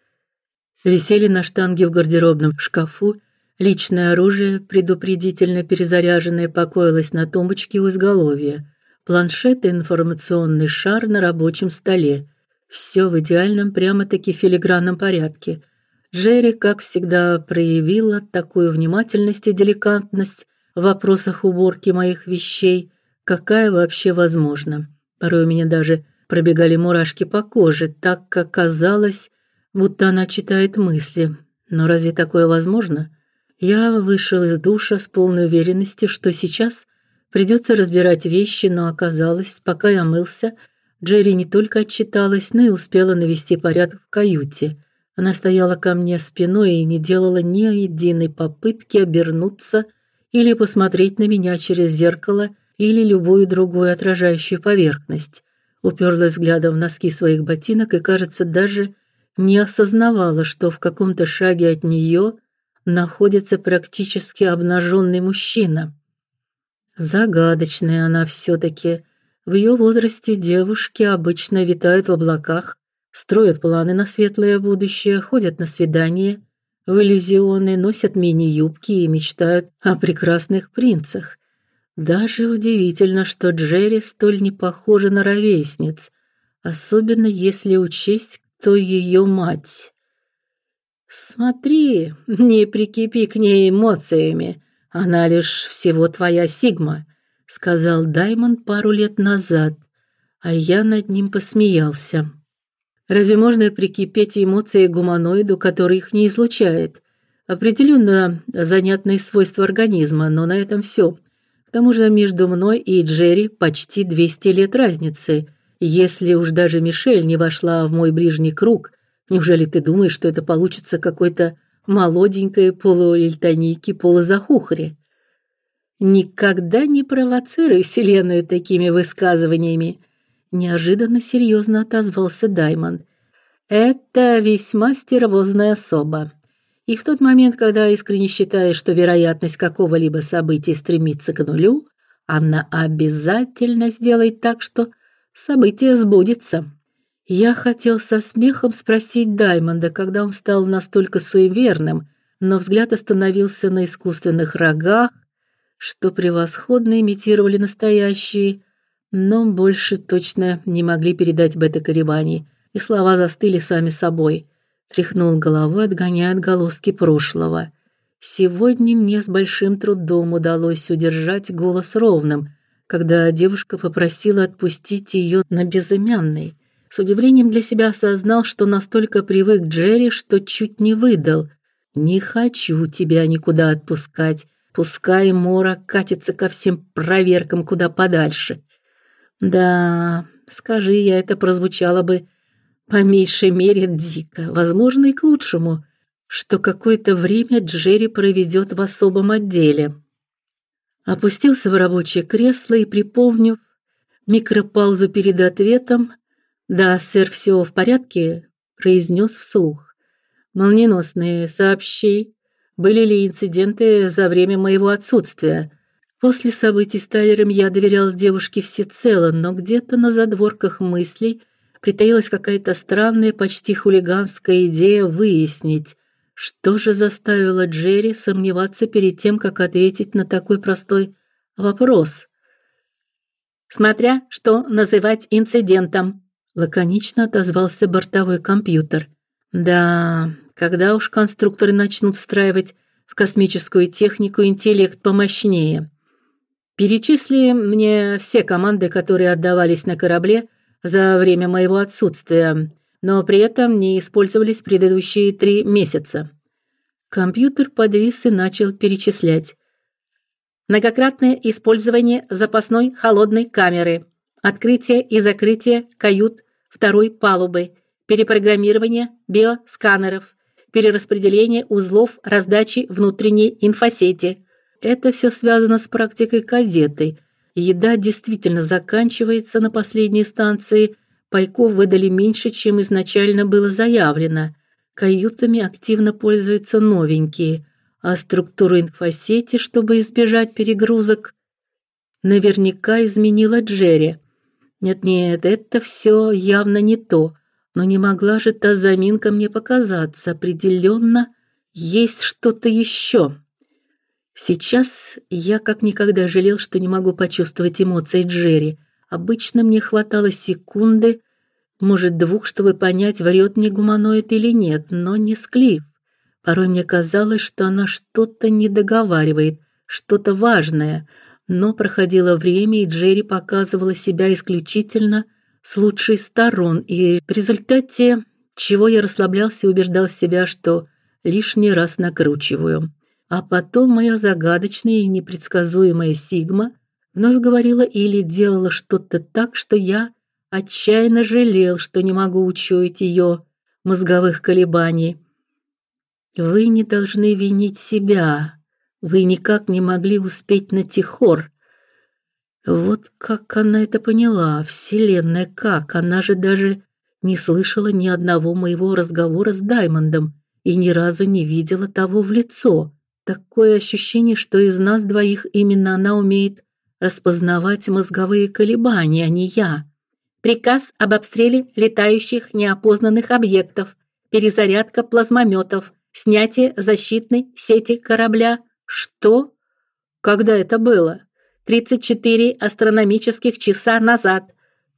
висели на штанге в гардеробном шкафу. Личное оружие, предупредительно перезаряженное, покоилось на тумбочке у изголовья. Планшет и информационный шар на рабочем столе. Все в идеальном, прямо-таки филигранном порядке. Джерри, как всегда, проявила такую внимательность и деликатность в вопросах уборки моих вещей, какая вообще возможна. Порой у меня даже пробегали мурашки по коже, так как казалось, будто она читает мысли. Но разве такое возможно? Я вышел из душа с полной уверенностью, что сейчас придется разбирать вещи, но оказалось, пока я мылся, Джерри не только отчиталась, но и успела навести порядок в каюте. Она стояла ко мне спиной и не делала ни единой попытки обернуться или посмотреть на меня через зеркало или любую другую отражающую поверхность уперлась взглядом в носки своих ботинок и, кажется, даже не осознавала, что в каком-то шаге от нее находится практически обнаженный мужчина. Загадочная она все таки В ее возрасте девушки обычно витают в облаках, строят планы на светлое будущее, ходят на свидания, в иллюзионы, носят мини-юбки и мечтают о прекрасных принцах. Даже удивительно, что Джерри столь не похожа на ровесниц, особенно если учесть, кто ее мать. Смотри, не прикипи к ней эмоциями. Она лишь всего твоя сигма, сказал Даймон пару лет назад, а я над ним посмеялся. Разве можно прикипеть эмоции гуманоиду, который их не излучает? Определенно занятное свойство организма, но на этом все. К тому же между мной и Джерри почти 200 лет разницы, Если уж даже Мишель не вошла в мой ближний круг, неужели ты думаешь, что это получится какой-то молоденькой полуэльтоники, полузахухри? Никогда не провоцируй вселенную такими высказываниями, неожиданно серьезно отозвался Даймонд. Это весьма стервозная особа. И в тот момент, когда искренне считаешь, что вероятность какого-либо события стремится к нулю, она обязательно сделает так, что событие сбудется. Я хотел со смехом спросить Даймонда, когда он стал настолько суеверным, но взгляд остановился на искусственных рогах, что превосходно имитировали настоящие, но больше точно не могли передать бета-колебаний, и слова застыли сами собой. Тряхнул головой, отгоняя отголоски прошлого. Сегодня мне с большим трудом удалось удержать голос ровным, когда девушка попросила отпустить ее на безымянный. С удивлением для себя осознал, что настолько привык к Джерри, что чуть не выдал. «Не хочу тебя никуда отпускать. Пускай Мора катится ко всем проверкам куда подальше. Да, скажи я, это прозвучало бы по меньшей мере дико, возможно, и к лучшему, что какое-то время Джерри проведет в особом отделе. Опустился в рабочее кресло и, припомнив микропаузу перед ответом, «Да, сэр, все в порядке», произнес вслух. «Молниеносные, сообщи, были ли инциденты за время моего отсутствия?» После событий с Тайлером я доверял девушке всецело, но где-то на задворках мыслей притаилась какая-то странная, почти хулиганская идея выяснить, что же заставило Джерри сомневаться перед тем, как ответить на такой простой вопрос. Смотря что называть инцидентом, лаконично отозвался бортовой компьютер. Да, когда уж конструкторы начнут встраивать в космическую технику интеллект помощнее. Перечисли мне все команды, которые отдавались на корабле за время моего отсутствия, но при этом не использовались предыдущие три месяца. Компьютер подвис и начал перечислять. Многократное использование запасной холодной камеры, открытие и закрытие кают второй палубы, перепрограммирование биосканеров, перераспределение узлов раздачи внутренней инфосети – это все связано с практикой кадеты. Еда действительно заканчивается на последней станции. Пайков выдали меньше, чем изначально было заявлено. Каютами активно пользуются новенькие, а структуру инфосети, чтобы избежать перегрузок, наверняка изменила Джерри. Нет-нет, это все явно не то. Но не могла же та заминка мне показаться. Определенно есть что-то еще. Сейчас я как никогда жалел, что не могу почувствовать эмоции Джерри. Обычно мне хватало секунды, может, двух, чтобы понять, врет мне гуманоид или нет, но не Склиф. Порой мне казалось, что она что-то не договаривает, что-то важное, но проходило время, и Джерри показывала себя исключительно с лучшей сторон, и в результате чего я расслаблялся и убеждал себя, что лишний раз накручиваю. А потом моя загадочная и непредсказуемая Сигма вновь говорила или делала что-то так, что я отчаянно жалел, что не могу учуять ее мозговых колебаний. Вы не должны винить себя. Вы никак не могли успеть на Тихор. Вот как она это поняла, вселенная, как? Она же даже не слышала ни одного моего разговора с Даймондом и ни разу не видела того в лицо. Такое ощущение, что из нас двоих именно она умеет распознавать мозговые колебания, а не я. Приказ об обстреле летающих неопознанных объектов, перезарядка плазмометов, снятие защитной сети корабля. Что? Когда это было? 34 астрономических часа назад.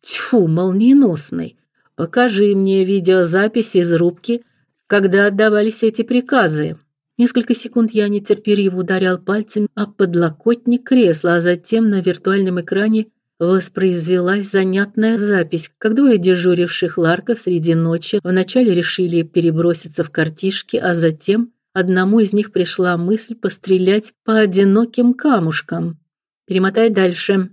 Тьфу, молниеносный. Покажи мне видеозапись из рубки, когда отдавались эти приказы. Несколько секунд я нетерпеливо ударял пальцем об подлокотник кресла, а затем на виртуальном экране воспроизвелась занятная запись, как двое дежуривших ларков среди ночи вначале решили переброситься в картишки, а затем одному из них пришла мысль пострелять по одиноким камушкам. «Перемотай дальше»,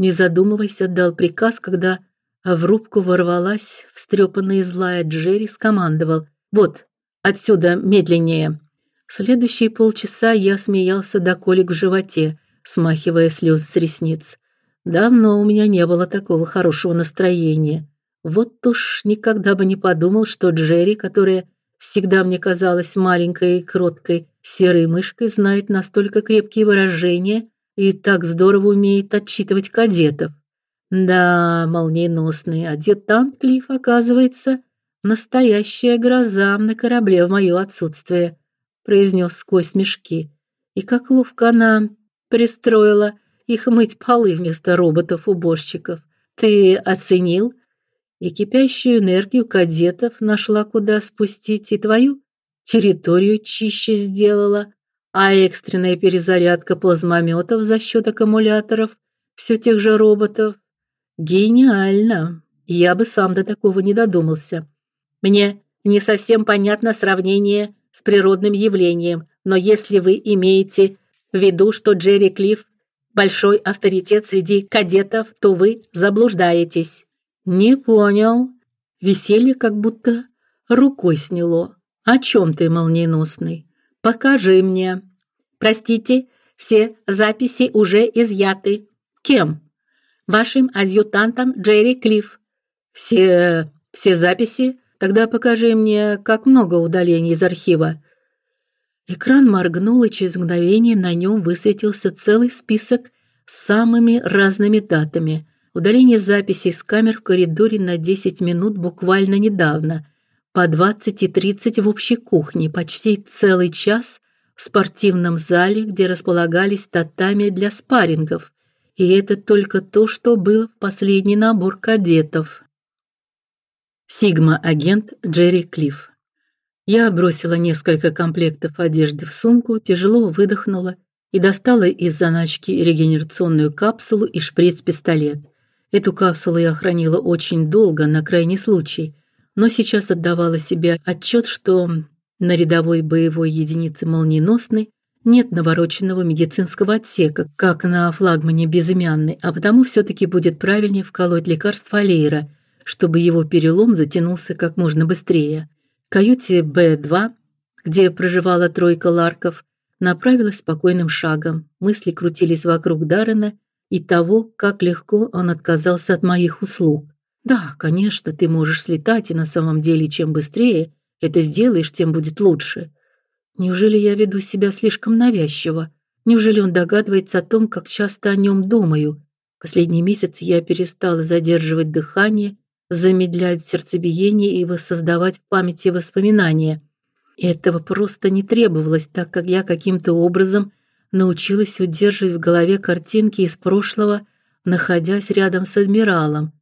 не задумываясь, отдал приказ, когда в рубку ворвалась встрепанная злая Джерри, скомандовал: "Вот, отсюда медленнее". Следующие полчаса я смеялся до колик в животе, смахивая слезы с ресниц. Давно у меня не было такого хорошего настроения. Вот уж никогда бы не подумал, что Джерри, которая всегда мне казалась маленькой и кроткой серой мышкой, знает настолько крепкие выражения и так здорово умеет отчитывать кадетов. Да, молниеносный адъютант Клифф, оказывается, настоящая гроза на корабле в моё отсутствие, произнес сквозь мешки. И как ловко она пристроила их мыть полы вместо роботов-уборщиков. Ты оценил? И кипящую энергию кадетов нашла куда спустить, и твою территорию чище сделала, а экстренная перезарядка плазмометов за счет аккумуляторов все тех же роботов. Гениально. Я бы сам до такого не додумался. Мне не совсем понятно сравнение с природным явлением, но если вы имеете в виду, что Джерри Клифф большой авторитет среди кадетов, то вы заблуждаетесь. Не понял. Веселье как будто рукой сняло. О чем ты, молниеносный? Покажи мне. Простите, все записи уже изъяты. Кем? Вашим адъютантом Джерри Клифф. Все все записи? Тогда покажи мне, как много удалений из архива. Экран моргнул, и через мгновение на нем высветился целый список с самыми разными датами. Удаление записей с камер в коридоре на 10 минут буквально недавно, по 20 и 30 в общей кухне, почти целый час в спортивном зале, где располагались татами для спаррингов. И это только то, что было в последний набор кадетов. Сигма-агент Джерри Клифф я бросила несколько комплектов одежды в сумку, тяжело выдохнула и достала из заначки регенерационную капсулу и шприц-пистолет. Эту капсулу я хранила очень долго, на крайний случай, но сейчас отдавала себе отчет, что на рядовой боевой единице молниеносной нет навороченного медицинского отсека, как на флагмане безымянный, а потому все таки будет правильнее вколоть лекарство Алейра, чтобы его перелом затянулся как можно быстрее каюте Б2, где проживала тройка ларков, направилась спокойным шагом. Мысли крутились вокруг Даррена и того, как легко он отказался от моих услуг. Да, конечно, ты можешь слетать, и на самом деле чем быстрее это сделаешь, тем будет лучше. Неужели я веду себя слишком навязчиво? Неужели он догадывается о том, как часто о нем думаю? Последний месяц я перестала задерживать дыхание замедлять сердцебиение и воссоздавать в памяти воспоминания. Этого просто не требовалось, так как я каким-то образом научилась удерживать в голове картинки из прошлого, находясь рядом с адмиралом.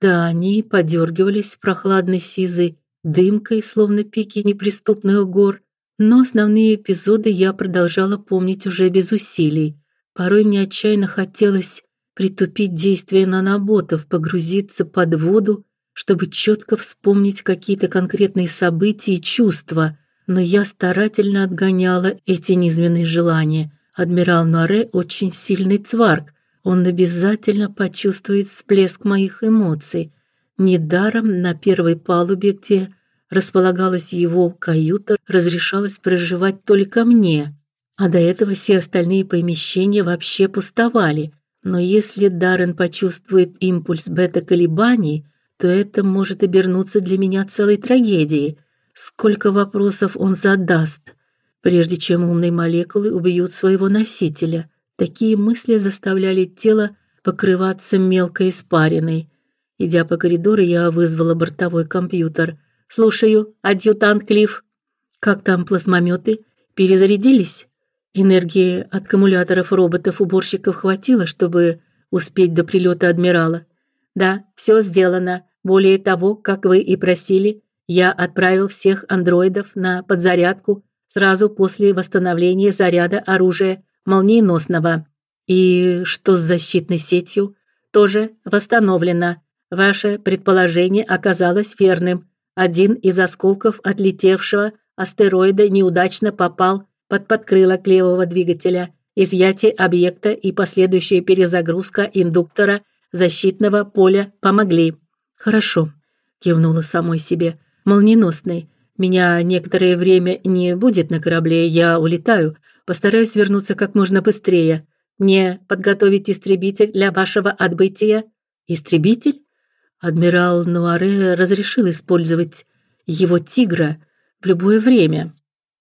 Да, они подергивались прохладной сизой дымкой, словно пики неприступных гор, но основные эпизоды я продолжала помнить уже без усилий. Порой мне отчаянно хотелось притупить действие наноботов, погрузиться под воду чтобы четко вспомнить какие-то конкретные события и чувства, но я старательно отгоняла эти низменные желания. Адмирал Норе очень сильный цварк. Он обязательно почувствует всплеск моих эмоций. Недаром на первой палубе, где располагалась его каюта, разрешалось проживать только мне, а до этого все остальные помещения вообще пустовали. Но если Даррен почувствует импульс бета-колебаний, то это может обернуться для меня целой трагедией. Сколько вопросов он задаст, прежде чем умные молекулы убьют своего носителя. Такие мысли заставляли тело покрываться мелкой испариной. Идя по коридору, я вызвала бортовой компьютер. Слушаю, адъютант Клифф. Как там плазмометы? Перезарядились? Энергии аккумуляторов роботов-уборщиков хватило, чтобы успеть до прилета адмирала. Да, все сделано. Более того, как вы и просили, я отправил всех андроидов на подзарядку сразу после восстановления заряда оружия молниеносного. И что с защитной сетью? Тоже восстановлено. Ваше предположение оказалось верным. Один из осколков отлетевшего астероида неудачно попал под подкрылок левого двигателя. Изъятие объекта и последующая перезагрузка индуктора защитного поля помогли. Хорошо, кивнула самой себе. Молниеносный. Меня некоторое время не будет на корабле, я улетаю. Постараюсь вернуться как можно быстрее. Мне подготовить истребитель для вашего отбытия? Истребитель? Адмирал Нуаре разрешил использовать его тигра в любое время.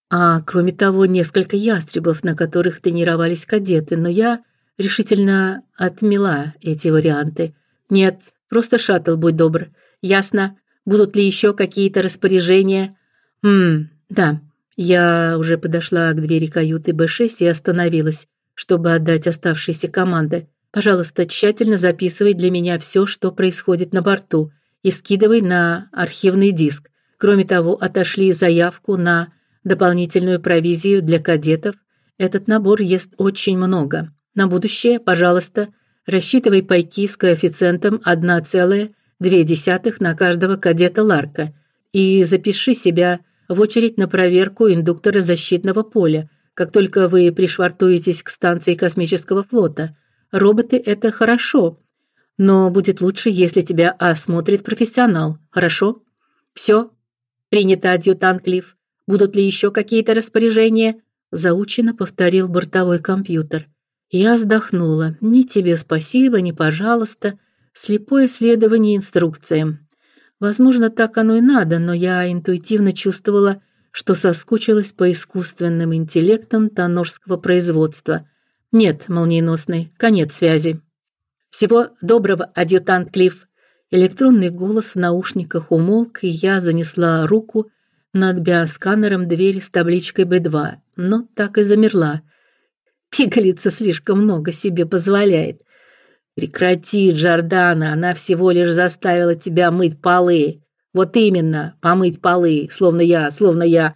А кроме того, несколько ястребов, на которых тренировались кадеты, но я решительно отмела эти варианты. Нет, просто шаттл, будь добр. Ясно. Будут ли еще какие-то распоряжения? Хм, да. Я уже подошла к двери каюты Б6 и остановилась, чтобы отдать оставшиеся команды. Пожалуйста, тщательно записывай для меня все, что происходит на борту, и скидывай на архивный диск. Кроме того, отошли заявку на дополнительную провизию для кадетов. Этот набор ест очень много. На будущее, пожалуйста, рассчитывай пайки с коэффициентом 1,2 на каждого кадета Ларка и запиши себя в очередь на проверку индуктора защитного поля, как только вы пришвартуетесь к станции космического флота. Роботы это хорошо, но будет лучше, если тебя осмотрит профессионал. Хорошо? Все. Принято, адъютант Клифф. Будут ли еще какие-то распоряжения? заучено повторил бортовой компьютер. Я вздохнула. Ни тебе спасибо, ни пожалуйста. Слепое следование инструкциям. Возможно, так оно и надо, но я интуитивно чувствовала, что соскучилась по искусственным интеллектам тонорского производства. Нет, молниеносный, конец связи. Всего доброго, адъютант Клифф. Электронный голос в наушниках умолк, и я занесла руку над биосканером двери с табличкой Б2, но так и замерла. Пигалица слишком много себе позволяет. Прекрати, Джордана, она всего лишь заставила тебя мыть полы. Вот именно, помыть полы, словно я, словно я.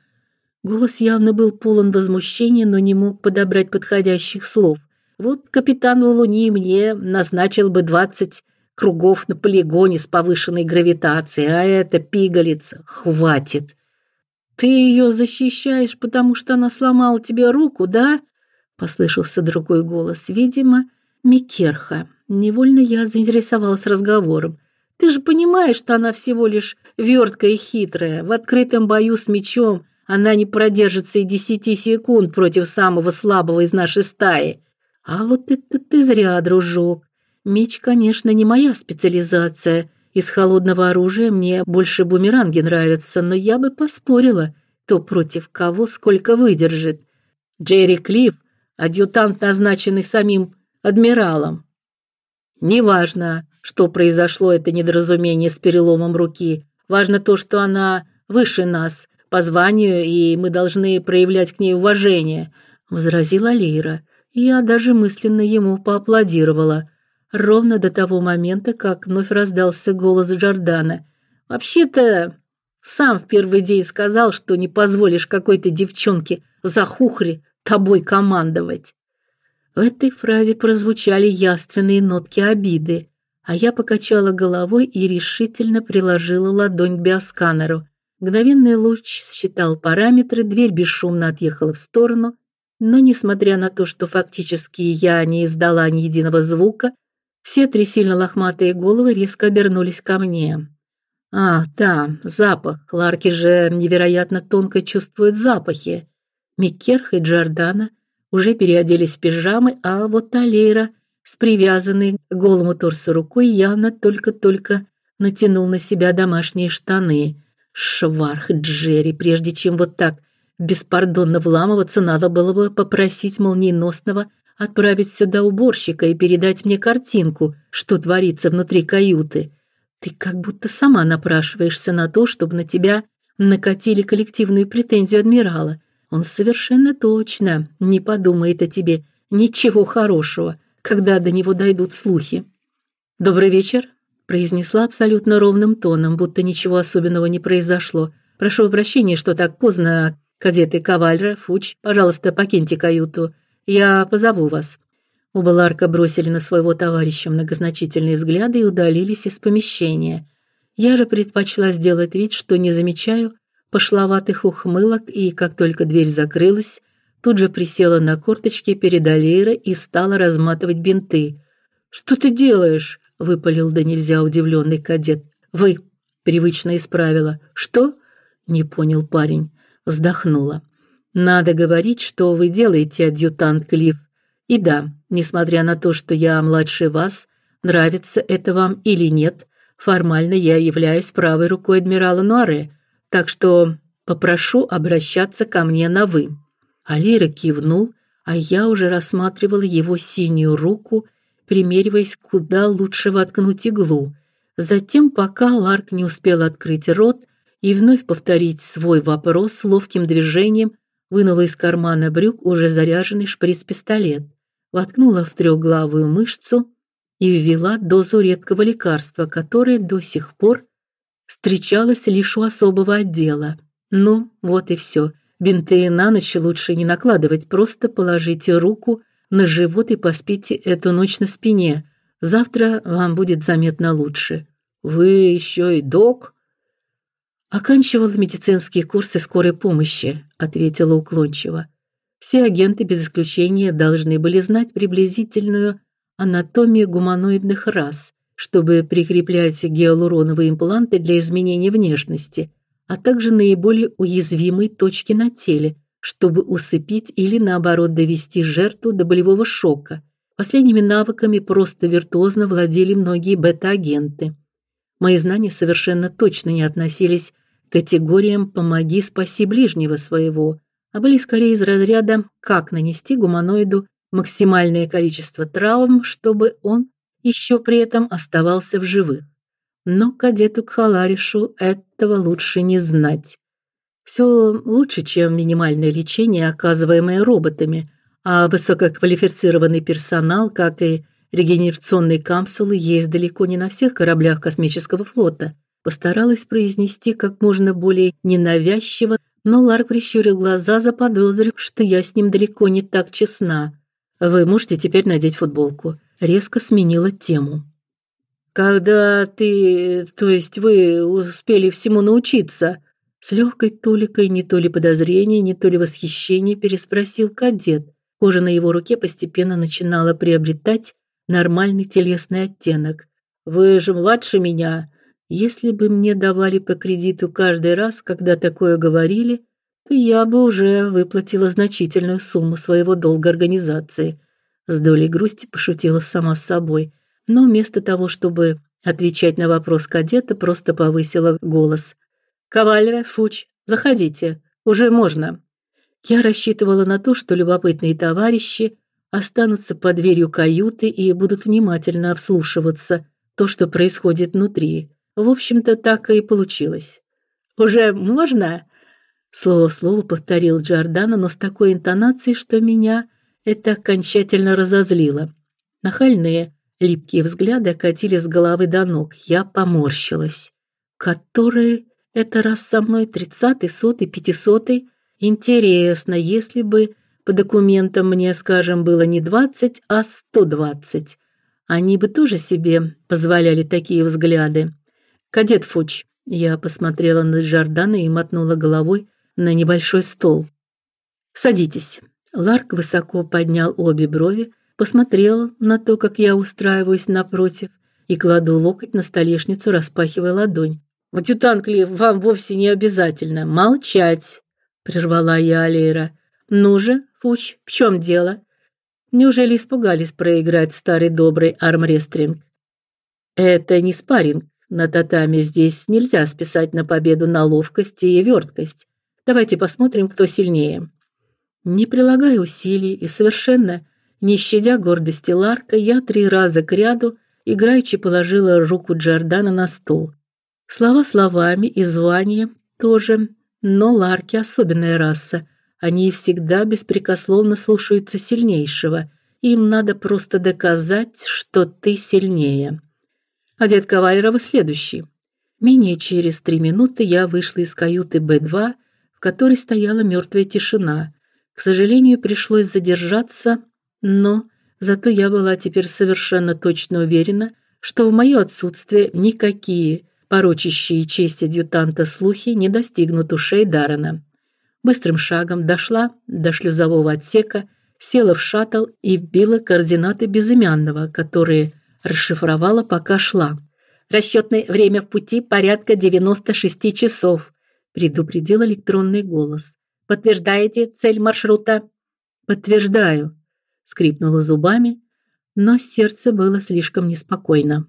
Голос явно был полон возмущения, но не мог подобрать подходящих слов. Вот капитан Луни мне назначил бы двадцать кругов на полигоне с повышенной гравитацией, а это пигалица. Хватит. Ты ее защищаешь, потому что она сломала тебе руку, да? Послышался другой голос, видимо, Микерха. Невольно я заинтересовалась разговором. Ты же понимаешь, что она всего лишь верткая и хитрая. В открытом бою с мечом она не продержится и десяти секунд против самого слабого из нашей стаи. А вот это ты зря, дружок. Меч, конечно, не моя специализация. Из холодного оружия мне больше бумеранги нравятся, но я бы поспорила, кто против кого сколько выдержит. Джерри Клифф, адъютант, назначенный самим адмиралом. Неважно, что произошло это недоразумение с переломом руки. Важно то, что она выше нас по званию, и мы должны проявлять к ней уважение, возразила Лейра. Я даже мысленно ему поаплодировала, ровно до того момента, как вновь раздался голос Джордана. Вообще-то, сам в первый день сказал, что не позволишь какой-то девчонке за хухри тобой командовать. В этой фразе прозвучали яственные нотки обиды, а я покачала головой и решительно приложила ладонь к биосканеру. Мгновенный луч считал параметры, дверь бесшумно отъехала в сторону, но несмотря на то, что фактически я не издала ни единого звука, все три сильно лохматые головы резко обернулись ко мне. А, да, запах. Ларки же невероятно тонко чувствуют запахи. Микерх и Джордана уже переоделись в пижамы, а вот Талейра с привязанной к голому торсу рукой явно только-только натянул на себя домашние штаны. Шварх Джерри, прежде чем вот так беспардонно вламываться, надо было бы попросить молниеносного отправить сюда уборщика и передать мне картинку, что творится внутри каюты. Ты как будто сама напрашиваешься на то, чтобы на тебя накатили коллективную претензию адмирала. Он совершенно точно не подумает о тебе ничего хорошего, когда до него дойдут слухи. Добрый вечер, произнесла абсолютно ровным тоном, будто ничего особенного не произошло. Прошу прощения, что так поздно, Кадеты Кавальра, Фуч, пожалуйста, покиньте каюту. Я позову вас. Оба Ларка бросили на своего товарища многозначительные взгляды и удалились из помещения. Я же предпочла сделать вид, что не замечаю пошловатых ухмылок, и как только дверь закрылась, тут же присела на корточки перед Алейрой и стала разматывать бинты. "Что ты делаешь?" выпалил да нельзя удивленный кадет Вы, привычно исправила. Что? Не понял парень. Вздохнула. Надо говорить, что вы делаете, адъютант Клифф. И да, несмотря на то, что я младше вас, нравится это вам или нет, формально я являюсь правой рукой адмирала Нуаре, так что попрошу обращаться ко мне на вы. Алира кивнул, а я уже рассматривала его синюю руку, примериваясь, куда лучше воткнуть иглу. Затем, пока Ларк не успел открыть рот и вновь повторить свой вопрос ловким движением, вынула из кармана брюк уже заряженный шприц-пистолет, воткнула в трехглавую мышцу и ввела дозу редкого лекарства, которое до сих пор встречалось лишь у особого отдела. Ну, вот и все. Бинты на ночь лучше не накладывать, просто положите руку на живот и поспите эту ночь на спине. Завтра вам будет заметно лучше. Вы еще и док? Оканчивал медицинские курсы скорой помощи, ответила уклончиво. Все агенты без исключения должны были знать приблизительную анатомию гуманоидных рас, чтобы прикреплять гиалуроновые импланты для изменения внешности, а также наиболее уязвимые точки на теле, чтобы усыпить или наоборот довести жертву до болевого шока. Последними навыками просто виртуозно владели многие бета-агенты. Мои знания совершенно точно не относились к категориям «помоги, спаси ближнего своего», а были скорее из разряда «как нанести гуманоиду максимальное количество травм, чтобы он еще при этом оставался в живых. Но кадету Кхаларишу этого лучше не знать. Все лучше, чем минимальное лечение, оказываемое роботами, а высококвалифицированный персонал, как и регенерационные капсулы, есть далеко не на всех кораблях космического флота. Постаралась произнести как можно более ненавязчиво, но Ларк прищурил глаза, заподозрив, что я с ним далеко не так честна. Вы можете теперь надеть футболку. Резко сменила тему. Когда ты, то есть вы успели всему научиться? С легкой толикой не то ли подозрения, не то ли восхищения переспросил кадет. Кожа на его руке постепенно начинала приобретать нормальный телесный оттенок. Вы же младше меня. Если бы мне давали по кредиту каждый раз, когда такое говорили, то я бы уже выплатила значительную сумму своего долга организации. С долей грусти пошутила сама с собой но вместо того, чтобы отвечать на вопрос кадета, просто повысила голос. «Кавалера, Фуч, заходите, уже можно». Я рассчитывала на то, что любопытные товарищи останутся под дверью каюты и будут внимательно вслушиваться то, что происходит внутри. В общем-то, так и получилось. «Уже можно?» Слово в слово повторил Джордано, но с такой интонацией, что меня это окончательно разозлило. Нахальные, Липкие взгляды окатили с головы до ног. Я поморщилась. Который это раз со мной тридцатый, сотый, пятисотый? Интересно, если бы по документам мне, скажем, было не двадцать, а сто двадцать, они бы тоже себе позволяли такие взгляды. Кадет Фуч, я посмотрела на Жордана и мотнула головой на небольшой стол. Садитесь. Ларк высоко поднял обе брови, посмотрел на то, как я устраиваюсь напротив, и кладу локоть на столешницу, распахивая ладонь. «Адъютант Клифф, вам вовсе не обязательно молчать», — прервала я Алейра. «Ну же, Фуч, в чем дело? Неужели испугались проиграть старый добрый армрестлинг?» «Это не спарринг. На татами здесь нельзя списать на победу на ловкость и верткость. Давайте посмотрим, кто сильнее». Не прилагая усилий и совершенно не щадя гордости Ларка, я три раза кряду играючи положила руку Джордана на стол. Слова словами и звание тоже, но Ларки особенная раса. Они всегда беспрекословно слушаются сильнейшего. Им надо просто доказать, что ты сильнее. А дед Кавалерова следующий. Менее через три минуты я вышла из каюты Б2, в которой стояла мертвая тишина. К сожалению, пришлось задержаться но зато я была теперь совершенно точно уверена, что в моё отсутствие никакие порочащие честь адъютанта слухи не достигнут ушей Дарана. Быстрым шагом дошла до шлюзового отсека, села в шаттл и вбила координаты безымянного, которые расшифровала, пока шла. Расчетное время в пути порядка 96 часов, предупредил электронный голос. Подтверждаете цель маршрута? Подтверждаю, скрипнула зубами, но сердце было слишком неспокойно.